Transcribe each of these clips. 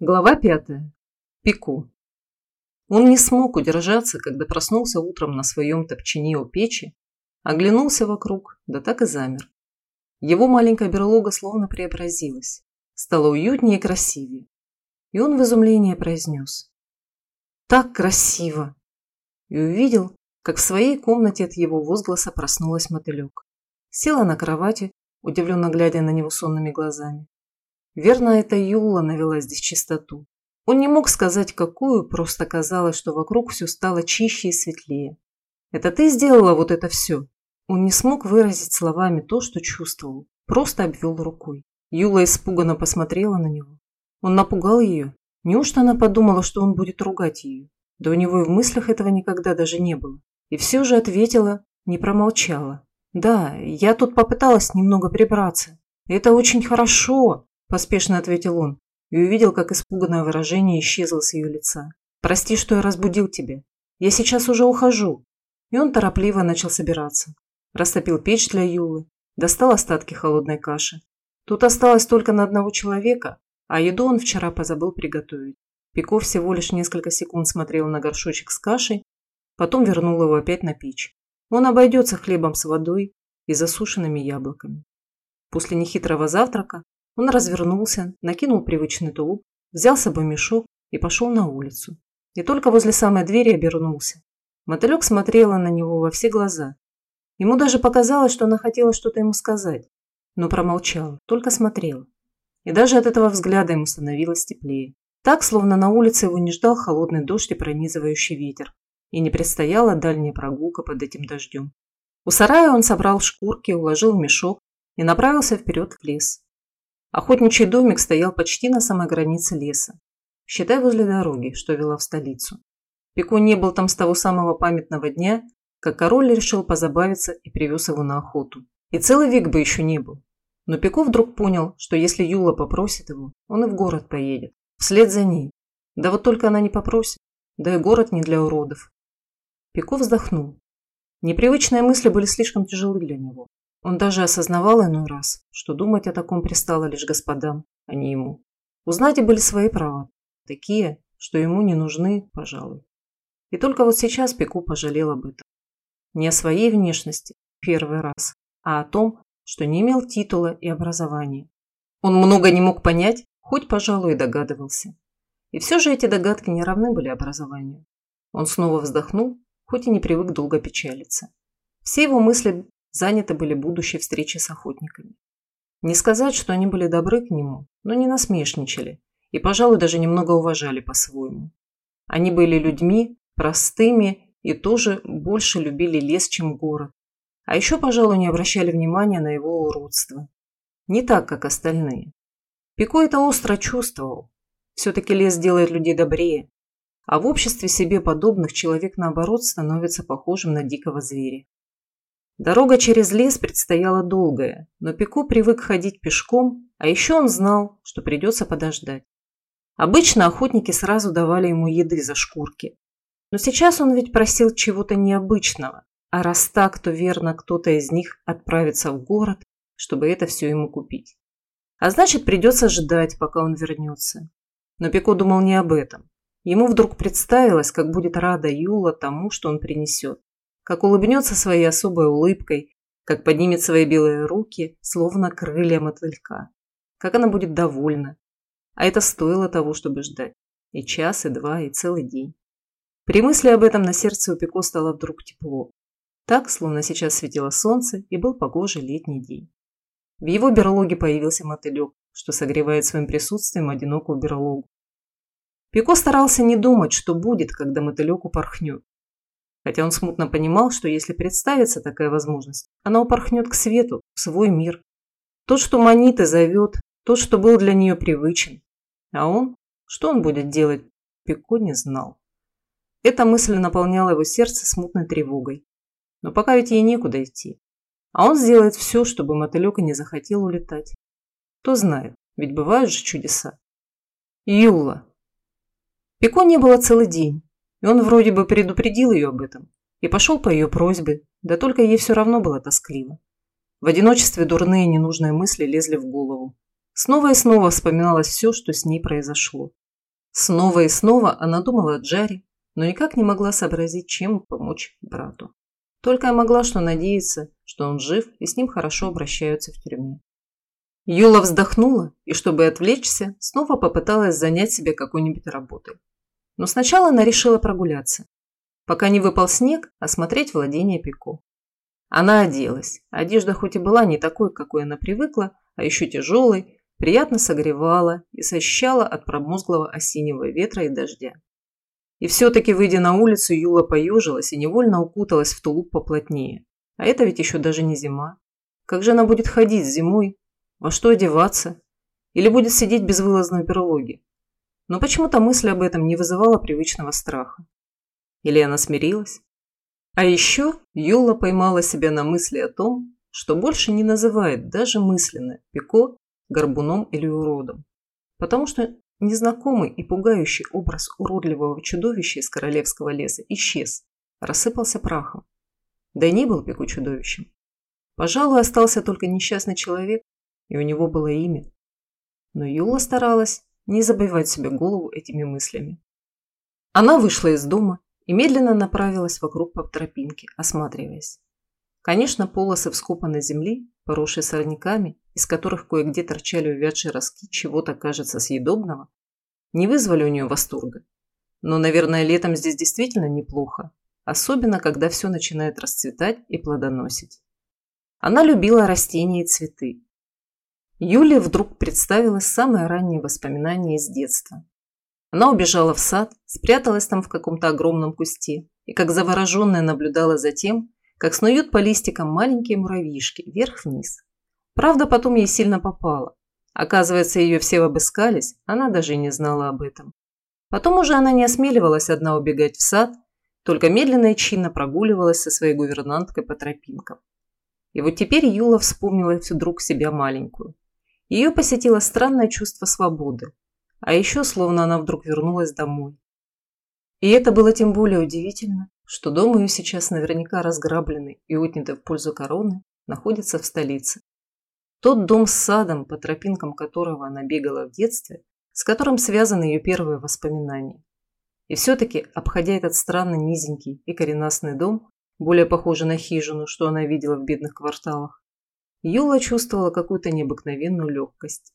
Глава пятая. Пико. Он не смог удержаться, когда проснулся утром на своем топчине у печи, оглянулся вокруг, да так и замер. Его маленькая берлога словно преобразилась, стала уютнее и красивее. И он в изумлении произнес. «Так красиво!» И увидел, как в своей комнате от его возгласа проснулась мотылек. Села на кровати, удивленно глядя на него сонными глазами. Верно, это Юла навела здесь чистоту. Он не мог сказать, какую, просто казалось, что вокруг все стало чище и светлее. «Это ты сделала вот это все?» Он не смог выразить словами то, что чувствовал, просто обвел рукой. Юла испуганно посмотрела на него. Он напугал ее. Неужто она подумала, что он будет ругать ее? Да у него и в мыслях этого никогда даже не было. И все же ответила, не промолчала. «Да, я тут попыталась немного прибраться. Это очень хорошо поспешно ответил он и увидел, как испуганное выражение исчезло с ее лица. «Прости, что я разбудил тебя. Я сейчас уже ухожу». И он торопливо начал собираться. Растопил печь для Юлы, достал остатки холодной каши. Тут осталось только на одного человека, а еду он вчера позабыл приготовить. Пико всего лишь несколько секунд смотрел на горшочек с кашей, потом вернул его опять на печь. Он обойдется хлебом с водой и засушенными яблоками. После нехитрого завтрака он развернулся, накинул привычный тулуп, взял с собой мешок и пошел на улицу. И только возле самой двери обернулся. Мотылек смотрела на него во все глаза. Ему даже показалось, что она хотела что-то ему сказать, но промолчала, только смотрела. И даже от этого взгляда ему становилось теплее. Так, словно на улице его не ждал холодный дождь и пронизывающий ветер, и не предстояла дальняя прогулка под этим дождем. У сарая он собрал шкурки, уложил в мешок и направился вперед в лес. Охотничий домик стоял почти на самой границе леса, считай возле дороги, что вела в столицу. Пико не был там с того самого памятного дня, как король решил позабавиться и привез его на охоту. И целый век бы еще не был. Но Пико вдруг понял, что если Юла попросит его, он и в город поедет, вслед за ней. Да вот только она не попросит, да и город не для уродов. Пико вздохнул. Непривычные мысли были слишком тяжелы для него. Он даже осознавал иной раз, что думать о таком пристало лишь господам, а не ему. У Знади были свои права, такие, что ему не нужны, пожалуй. И только вот сейчас Пеку пожалел об этом. Не о своей внешности, первый раз, а о том, что не имел титула и образования. Он много не мог понять, хоть, пожалуй, и догадывался. И все же эти догадки не равны были образованию. Он снова вздохнул, хоть и не привык долго печалиться. Все его мысли заняты были будущей встречи с охотниками. Не сказать, что они были добры к нему, но не насмешничали и, пожалуй, даже немного уважали по-своему. Они были людьми, простыми и тоже больше любили лес, чем город. А еще, пожалуй, не обращали внимания на его уродство. Не так, как остальные. Пико это остро чувствовал. Все-таки лес делает людей добрее. А в обществе себе подобных человек, наоборот, становится похожим на дикого зверя. Дорога через лес предстояла долгая, но Пико привык ходить пешком, а еще он знал, что придется подождать. Обычно охотники сразу давали ему еды за шкурки. Но сейчас он ведь просил чего-то необычного, а раз так, то верно кто-то из них отправится в город, чтобы это все ему купить. А значит, придется ждать, пока он вернется. Но Пико думал не об этом. Ему вдруг представилось, как будет рада Юла тому, что он принесет как улыбнется своей особой улыбкой, как поднимет свои белые руки, словно крылья мотылька, как она будет довольна. А это стоило того, чтобы ждать. И час, и два, и целый день. При мысли об этом на сердце у Пико стало вдруг тепло. Так, словно сейчас светило солнце, и был погожий летний день. В его берлоге появился мотылек, что согревает своим присутствием одинокую берлогу. Пико старался не думать, что будет, когда мотылек упорхнет хотя он смутно понимал, что если представится такая возможность, она упорхнет к свету, в свой мир. Тот, что манит и зовет, тот, что был для нее привычен. А он? Что он будет делать? Пико не знал. Эта мысль наполняла его сердце смутной тревогой. Но пока ведь ей некуда идти. А он сделает все, чтобы мотылек и не захотел улетать. Кто знает, ведь бывают же чудеса. Юла. Пико не было целый день. И он вроде бы предупредил ее об этом. И пошел по ее просьбе, да только ей все равно было тоскливо. В одиночестве дурные ненужные мысли лезли в голову. Снова и снова вспоминалось все, что с ней произошло. Снова и снова она думала о Джаре, но никак не могла сообразить, чем помочь брату. Только могла что надеяться, что он жив и с ним хорошо обращаются в тюрьме. Юла вздохнула и, чтобы отвлечься, снова попыталась занять себя какой-нибудь работой. Но сначала она решила прогуляться. Пока не выпал снег, осмотреть владение Пико. Она оделась. Одежда хоть и была не такой, какой она привыкла, а еще тяжелой, приятно согревала и сощущала от промозглого осеннего ветра и дождя. И все-таки, выйдя на улицу, Юла поежилась и невольно укуталась в тулуп поплотнее. А это ведь еще даже не зима. Как же она будет ходить зимой, во что одеваться? Или будет сидеть безвылазно в берлоге? Но почему-то мысль об этом не вызывала привычного страха. Или смирилась? А еще Юла поймала себя на мысли о том, что больше не называет даже мысленно Пико горбуном или уродом. Потому что незнакомый и пугающий образ уродливого чудовища из королевского леса исчез, рассыпался прахом. Да и не был Пико чудовищем. Пожалуй, остался только несчастный человек, и у него было имя. Но Юла старалась не забивать себе голову этими мыслями. Она вышла из дома и медленно направилась вокруг по тропинке, осматриваясь. Конечно, полосы вскопанной земли, поросшие сорняками, из которых кое-где торчали увядшие ростки чего-то, кажется, съедобного, не вызвали у нее восторга. Но, наверное, летом здесь действительно неплохо, особенно когда все начинает расцветать и плодоносить. Она любила растения и цветы, Юле вдруг представилось самое раннее воспоминание из детства. Она убежала в сад, спряталась там в каком-то огромном кусте и как завороженная наблюдала за тем, как снуют по листикам маленькие муравьишки вверх-вниз. Правда, потом ей сильно попало. Оказывается, ее все обыскались, она даже и не знала об этом. Потом уже она не осмеливалась одна убегать в сад, только медленно и чинно прогуливалась со своей гувернанткой по тропинкам. И вот теперь Юла вспомнила вдруг себя маленькую. Ее посетило странное чувство свободы. А еще словно она вдруг вернулась домой. И это было тем более удивительно, что дом ее сейчас наверняка разграбленный и отнятый в пользу короны находится в столице. Тот дом с садом, по тропинкам которого она бегала в детстве, с которым связаны ее первые воспоминания. И все-таки, обходя этот странный низенький и коренастный дом, более похожий на хижину, что она видела в бедных кварталах, Юла чувствовала какую-то необыкновенную легкость.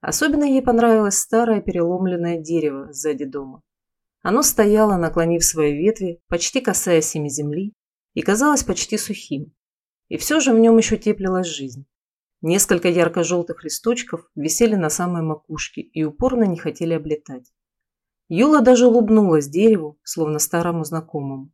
Особенно ей понравилось старое переломленное дерево сзади дома. Оно стояло, наклонив свои ветви, почти касаясь ими земли, и казалось почти сухим. И все же в нем еще теплилась жизнь. Несколько ярко-желтых листочков висели на самой макушке и упорно не хотели облетать. Юла даже улыбнулась дереву, словно старому знакомому.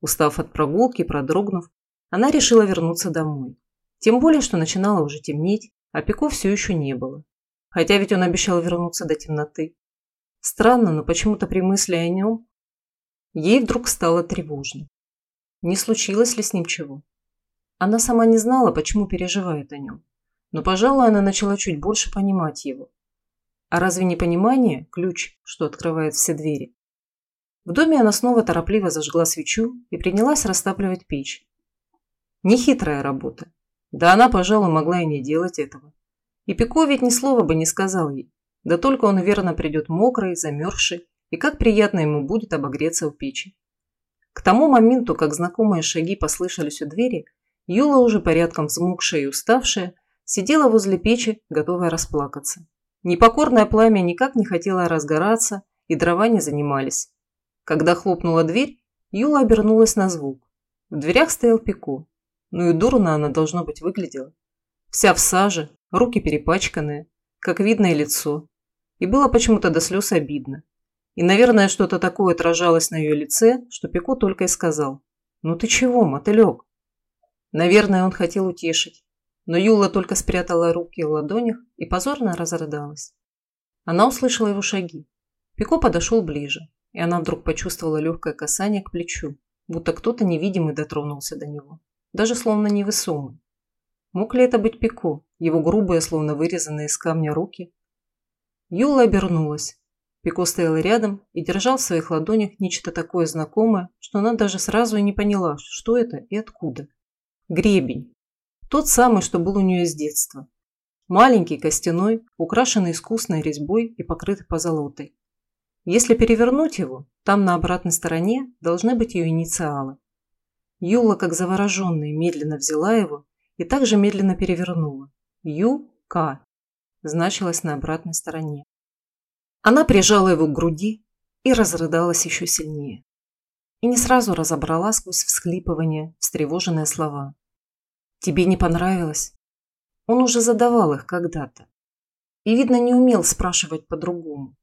Устав от прогулки, продрогнув, она решила вернуться домой. Тем более, что начинало уже темнеть, а Пико все еще не было. Хотя ведь он обещал вернуться до темноты. Странно, но почему-то при мысли о нем ей вдруг стало тревожно. Не случилось ли с ним чего? Она сама не знала, почему переживает о нем. Но, пожалуй, она начала чуть больше понимать его. А разве не понимание – ключ, что открывает все двери? В доме она снова торопливо зажгла свечу и принялась растапливать печь. Нехитрая работа, да она, пожалуй, могла и не делать этого. И Пико ведь ни слова бы не сказал ей. Да только он верно придет мокрый, замерзший, и как приятно ему будет обогреться у печи. К тому моменту, как знакомые шаги послышались у двери, Юла, уже порядком взмокшая и уставшая, сидела возле печи, готовая расплакаться. Непокорное пламя никак не хотело разгораться, и дрова не занимались. Когда хлопнула дверь, Юла обернулась на звук. В дверях стоял Пико. Ну и дурно она, должно быть, выглядела. Вся в саже, руки перепачканные, как видно и лицо. И было почему-то до слез обидно. И, наверное, что-то такое отражалось на ее лице, что Пико только и сказал. «Ну ты чего, мотылек?» Наверное, он хотел утешить. Но Юла только спрятала руки в ладонях и позорно разрыдалась. Она услышала его шаги. Пико подошел ближе, и она вдруг почувствовала легкое касание к плечу, будто кто-то невидимый дотронулся до него даже словно невесомый. Мог ли это быть Пико, его грубые, словно вырезанные из камня руки? Юла обернулась. Пико стоял рядом и держал в своих ладонях нечто такое знакомое, что она даже сразу и не поняла, что это и откуда. Гребень. Тот самый, что был у нее с детства. Маленький, костяной, украшенный искусной резьбой и покрытый позолотой. Если перевернуть его, там на обратной стороне должны быть ее инициалы. Юла, как завороженная, медленно взяла его и также медленно перевернула. Ю-К значилось на обратной стороне. Она прижала его к груди и разрыдалась еще сильнее. И не сразу разобрала сквозь всхлипывание встревоженные слова. «Тебе не понравилось?» Он уже задавал их когда-то. И, видно, не умел спрашивать по-другому.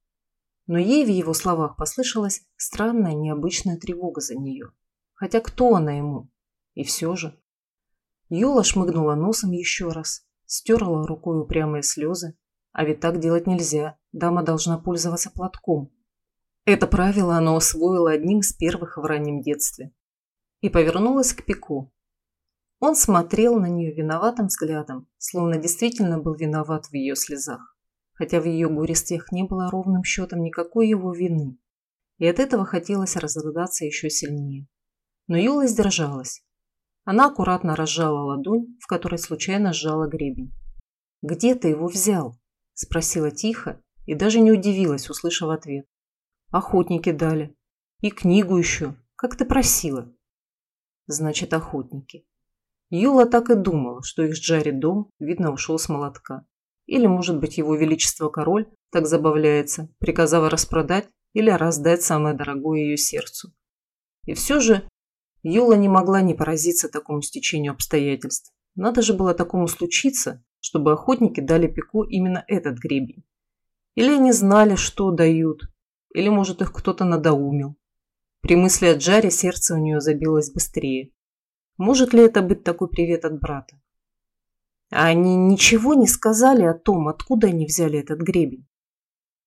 Но ей в его словах послышалась странная, необычная тревога за нее. Хотя кто она ему? И все же. Юла шмыгнула носом еще раз, стерла рукой упрямые слезы. А ведь так делать нельзя. Дама должна пользоваться платком. Это правило она усвоила одним из первых в раннем детстве. И повернулась к Пику. Он смотрел на нее виноватым взглядом, словно действительно был виноват в ее слезах. Хотя в ее горестях не было ровным счетом никакой его вины. И от этого хотелось разрыдаться еще сильнее. Но Юла сдержалась. Она аккуратно разжала ладонь, в которой случайно сжала гребень. «Где ты его взял?» – спросила тихо и даже не удивилась, услышав ответ. «Охотники дали. И книгу еще, как ты просила». «Значит, охотники». Юла так и думала, что их с Джарри дом, видно, ушел с молотка. Или, может быть, его величество король так забавляется, приказав распродать или раздать самое дорогое ее сердцу. И все же Юла не могла не поразиться такому стечению обстоятельств. Надо же было такому случиться, чтобы охотники дали Пику именно этот гребень. Или они знали, что дают, или, может, их кто-то надоумил. При мысли о Джаре сердце у нее забилось быстрее. Может ли это быть такой привет от брата? А они ничего не сказали о том, откуда они взяли этот гребень?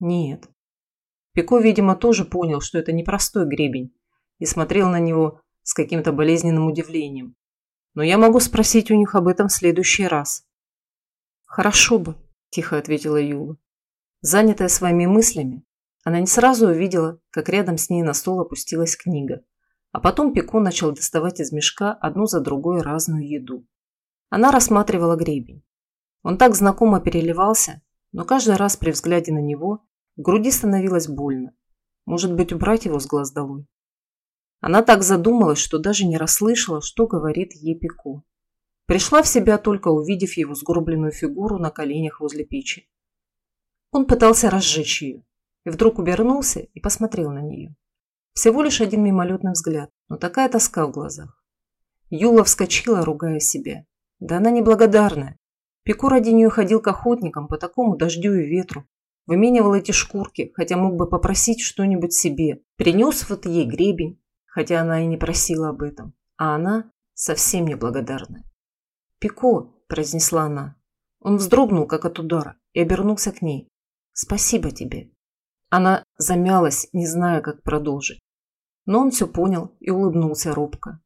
Нет. Пико, видимо, тоже понял, что это непростой гребень, и смотрел на него с каким-то болезненным удивлением. Но я могу спросить у них об этом в следующий раз. Хорошо бы, тихо ответила Юла. Занятая своими мыслями, она не сразу увидела, как рядом с ней на стол опустилась книга. А потом Пико начал доставать из мешка одну за другой разную еду. Она рассматривала гребень. Он так знакомо переливался, но каждый раз при взгляде на него в груди становилось больно. Может быть, убрать его с глаз долой? Она так задумалась, что даже не расслышала, что говорит ей Пико. Пришла в себя только увидев его сгорбленную фигуру на коленях возле печи. Он пытался разжечь ее, и вдруг обернулся и посмотрел на нее. Всего лишь один мимолетный взгляд, но такая тоска в глазах. Юла вскочила, ругая себя. Да она неблагодарная. Пико ради нее ходил к охотникам по такому дождю и ветру. Выменивал эти шкурки, хотя мог бы попросить что-нибудь себе. Принес вот ей гребень, хотя она и не просила об этом, а она совсем неблагодарная. «Пико», – произнесла она. Он вздрогнул, как от удара, и обернулся к ней. «Спасибо тебе». Она замялась, не зная, как продолжить. Но он все понял и улыбнулся робко.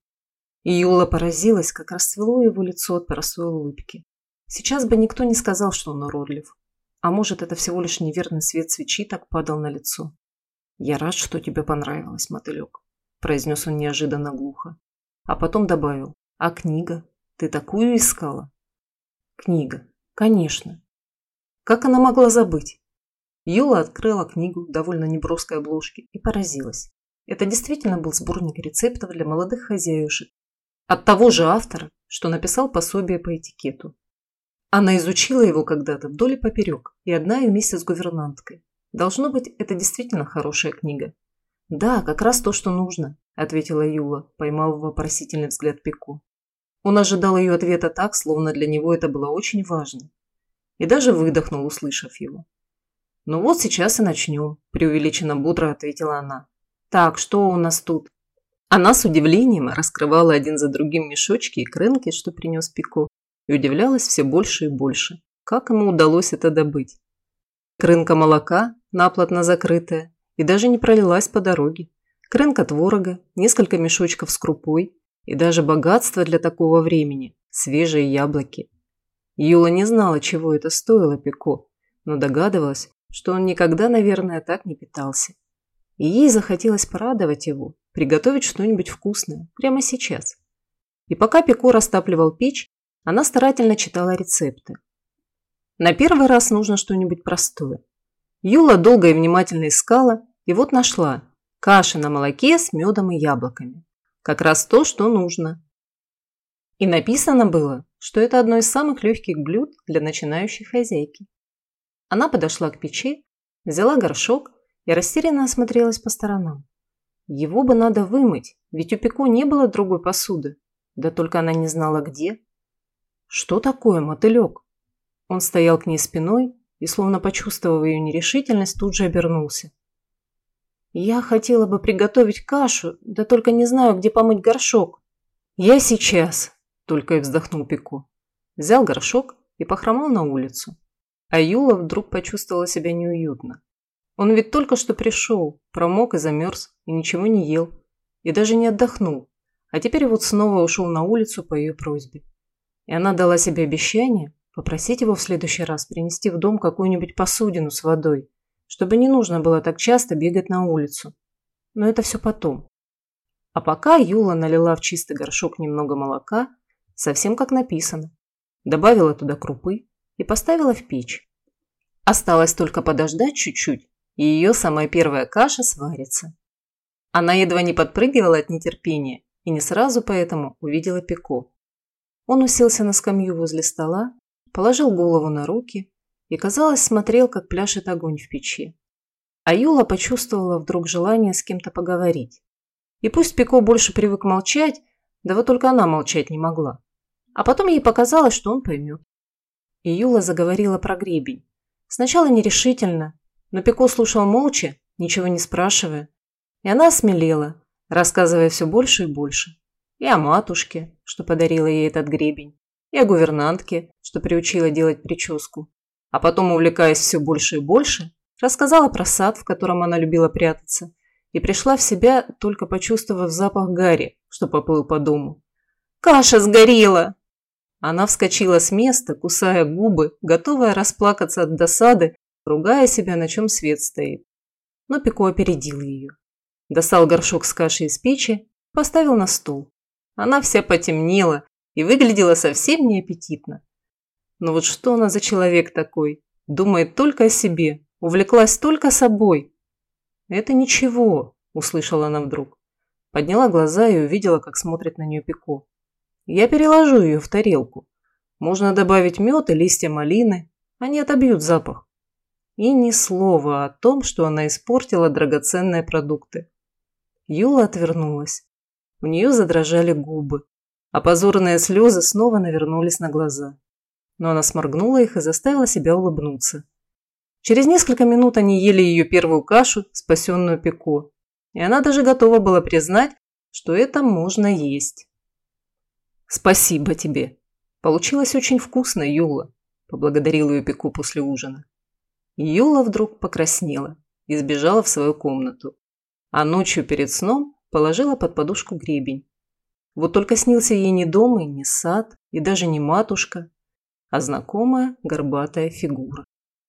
И Юла поразилась, как расцвело его лицо от простой улыбки. Сейчас бы никто не сказал, что он уродлив. А может, это всего лишь неверный свет свечи так падал на лицо. «Я рад, что тебе понравилось, мотылек», – произнес он неожиданно глухо. А потом добавил. «А книга? Ты такую искала?» «Книга. Конечно. Как она могла забыть?» Юла открыла книгу довольно неброской обложки и поразилась. Это действительно был сборник рецептов для молодых хозяюшек. От того же автора, что написал пособие по этикету. Она изучила его когда-то вдоль и поперек, и одна и вместе с гувернанткой. Должно быть, это действительно хорошая книга. «Да, как раз то, что нужно», – ответила Юла, поймав вопросительный взгляд Пику. Он ожидал ее ответа так, словно для него это было очень важно. И даже выдохнул, услышав его. «Ну вот сейчас и начнем», – преувеличенно бодро ответила она. «Так, что у нас тут?» Она с удивлением раскрывала один за другим мешочки и крынки, что принес Пико, и удивлялась все больше и больше, как ему удалось это добыть. Крынка молока, наплотно закрытая, и даже не пролилась по дороге. Крынка творога, несколько мешочков с крупой и даже богатство для такого времени – свежие яблоки. Юла не знала, чего это стоило Пико, но догадывалась, что он никогда, наверное, так не питался. И ей захотелось порадовать его, приготовить что-нибудь вкусное прямо сейчас. И пока Пико растапливал печь, она старательно читала рецепты. На первый раз нужно что-нибудь простое. Юла долго и внимательно искала И вот нашла. Каша на молоке с медом и яблоками. Как раз то, что нужно. И написано было, что это одно из самых легких блюд для начинающей хозяйки. Она подошла к печи, взяла горшок и растерянно осмотрелась по сторонам. Его бы надо вымыть, ведь у Пико не было другой посуды. Да только она не знала где. Что такое мотылек? Он стоял к ней спиной и, словно почувствовав ее нерешительность, тут же обернулся. «Я хотела бы приготовить кашу, да только не знаю, где помыть горшок». «Я сейчас», – только и вздохнул Пико. Взял горшок и похромал на улицу. А Юла вдруг почувствовала себя неуютно. Он ведь только что пришел, промок и замерз, и ничего не ел, и даже не отдохнул, а теперь вот снова ушел на улицу по ее просьбе. И она дала себе обещание попросить его в следующий раз принести в дом какую-нибудь посудину с водой, чтобы не нужно было так часто бегать на улицу. Но это все потом. А пока Юла налила в чистый горшок немного молока, совсем как написано, добавила туда крупы и поставила в печь. Осталось только подождать чуть-чуть, и ее самая первая каша сварится. Она едва не подпрыгивала от нетерпения и не сразу поэтому увидела Пико. Он уселся на скамью возле стола, положил голову на руки и, казалось, смотрел, как пляшет огонь в печи. А Юла почувствовала вдруг желание с кем-то поговорить. И пусть Пико больше привык молчать, да вот только она молчать не могла. А потом ей показалось, что он поймет. И Юла заговорила про гребень. Сначала нерешительно, но Пико слушал молча, ничего не спрашивая. И она осмелела, рассказывая все больше и больше. И о матушке, что подарила ей этот гребень, и о гувернантке, что приучила делать прическу. А потом, увлекаясь все больше и больше, рассказала про сад, в котором она любила прятаться, и пришла в себя, только почувствовав запах гари, что поплыл по дому. «Каша сгорела!» Она вскочила с места, кусая губы, готовая расплакаться от досады ругая себя, на чем свет стоит. Но Пико опередил ее. Достал горшок с кашей из печи, поставил на стол. Она вся потемнела и выглядела совсем неаппетитно. Но вот что она за человек такой? Думает только о себе, увлеклась только собой. «Это ничего», – услышала она вдруг. Подняла глаза и увидела, как смотрит на нее Пико. «Я переложу ее в тарелку. Можно добавить мед и листья малины. Они отобьют запах и ни слова о том, что она испортила драгоценные продукты. Юла отвернулась. У нее задрожали губы, а позорные слезы снова навернулись на глаза. Но она сморгнула их и заставила себя улыбнуться. Через несколько минут они ели ее первую кашу, спасенную Пико, и она даже готова была признать, что это можно есть. «Спасибо тебе. Получилось очень вкусно, Юла», – поблагодарил ее Пико после ужина. Юла вдруг покраснела и сбежала в свою комнату. А ночью перед сном положила под подушку гребень. Вот только снился ей не дом и не сад, и даже не матушка, а знакомая горбатая фигура.